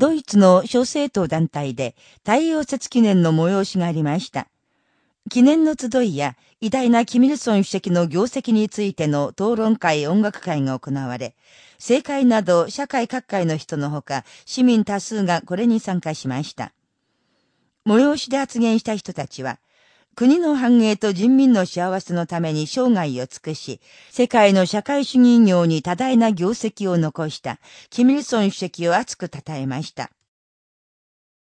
ドイツの諸政党団体で太陽節記念の催しがありました。記念の集いや偉大なキミルソン主席の業績についての討論会音楽会が行われ、政界など社会各界の人のほか市民多数がこれに参加しました。催しで発言した人たちは、国の繁栄と人民の幸せのために生涯を尽くし、世界の社会主義業に多大な業績を残した、キミルソン主席を熱く称えました。